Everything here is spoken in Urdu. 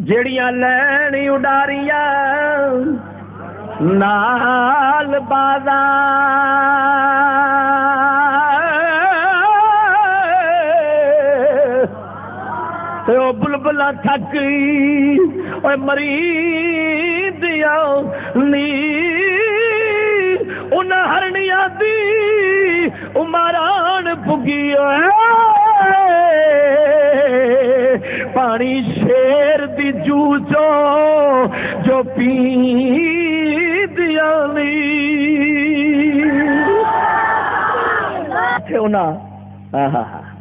جڑیاں لین اڈاریاں، نال بازار بلبلا تھک مری دیا نی۔ ان ہرنیا دی عمران اماران پگی پانی شیر دی جو جو جو پی دیا نی ہاں